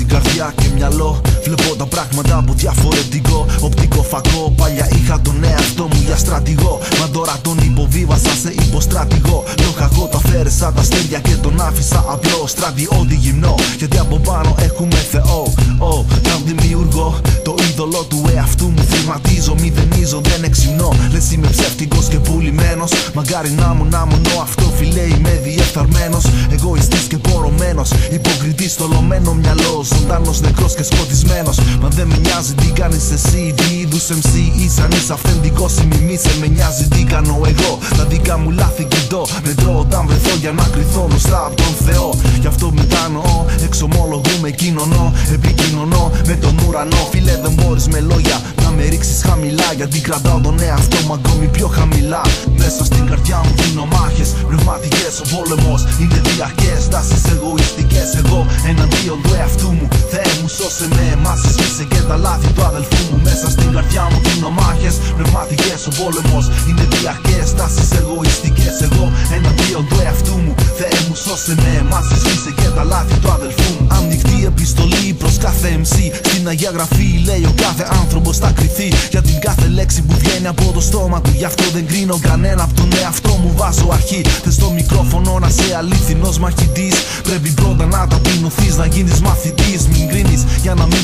Στην καρδιά και μυαλό. Βλέπω τα πράγματα από διαφορετικό Οπτικό φακό. Παλιά είχα τον εαυτό μου για στρατηγό. Μα τώρα τον υποβίβασα σε υποστρατηγό. Τον κακό τα φέρεσα τα στέλια και τον άφησα απλό. Στρατιώτη γυμνό Γιατί από πάνω έχουμε Θεό. Oh, Τον δημιουργό Το είδωλο του εαυτού μου. Θυματίζω Μη δεν εξυμνώ Λες είμαι ψεύτικος και πουλημένος. Μαγκάρι να μου να μονό αυτό φιλέ είμαι διεφθαρμένος. Εγωιστής και πορωμένος. Υποκριτής στολωμένο μυαλό. Ζωντάνος νεκρός και σκοτισμένος. Μα δεν με νοιάζει τι κάνεις εσύ. Τι είδους MC είσαι αν είσαι αυθεντικός ή μιμήσε Με νοιάζει τι κάνω εγώ. Τα δικά μου λάθη κοιτώ. Μετρώ όταν βρεθώ για να κρυθώ. Μπροστά από τον Θεό. Γι' αυτό μετανοώ Εξομολογούμε κοινωνώ Επικοινωνώ με τον ουρανό. Φίλε δεν μπορείς με λόγια να με ρίξεις χαμηλά Γιατί κρατάω τον εαυτό μου ακόμη πιο χαμηλά. Μέσα στην καρδιά μου δίνω μάχες Πνευματικές ο πόλεμος είναι διαρκές. Τάσεις εγωιστικές εγώ εναντίον του εαυτού μου. Θεέ μου σώσε με εμάς σβήσε και τα λάθη του αδελφού μου. Μέσα στην καρδιά μου δίνω μάχες Πνευματικές ο πόλεμος είναι διαρκές. Τάσεις εγωιστικές εγώ εναντίον του εαυτού μου. Θεέ μου σώσε με εμάς σβήσε και τα λάθη του αδελφού μου Ανοιχτή επιστολή προς κάθε MC Στην Αγία Γραφή λέει ο κάθε άνθρωπος θα κρυθεί. Για την κάθε λέξη που βγαίνει από το στόμα του Γι' αυτό δεν κρίνω κανένα από τον εαυτό μου βάζω αρχή. Θες το μικρόφωνο να σε αλήθινος μαχητής. Πρέπει πρώτα να ταπεινωθείς να γίνεις μαθητής. Μην κρίνεις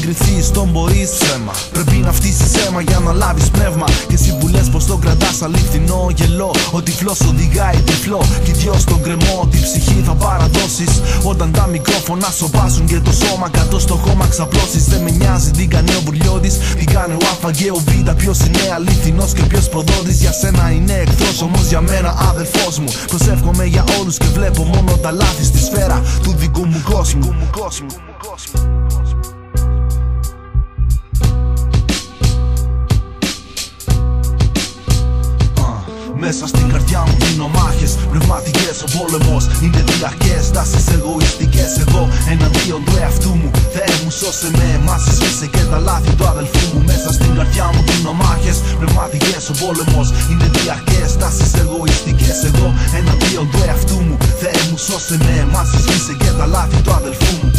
για να μην κρυθείς τον μπορείς Ψέμα Πρέπει να φτύσεις αίμα για να λάβεις πνεύμα. Και εσύ που λες πως το κρατάς αληθινό γελό. Ο τυφλός οδηγάει τυφλό. Κι δυο στον κρεμό την ψυχή θα παραδώσεις. Όταν τα μικρόφωνα σοβάσουν και το σώμα κάτω στο χώμα ξαπλώσεις. Δεν με νοιάζει τι κάνει ο Μπουρλιώτης Τι κάνει ο Α και ο Β. Ποιος είναι αληθινός και ποιος προδότης. Για σένα είναι εχθρός όμως για μένα αδελφός μου. Προσεύχομαι για όλους και βλέπω μόνο τα λάθη στη σφαίρα του δικού μου κόσμου Μέσα στην καρδιά μου δίνω μάχες Πνευματικές ο πόλεμος είναι διαρκές Τάσεις εγωιστικές εγώ εναντίον του εαυτού μου. Θεέ μου σώσε με εμάς σβήσε και τα λάθη του αδελφού μου. Μέσα στην καρδιά μου δίνω μάχες Πνευματικές ο πόλεμος είναι διαρκές Τάσεις εγωιστικές εγώ εναντίον του εαυτού μου. Θεέ μου σώσε με εμάς σβήσε και τα λάθη του αδελφού μου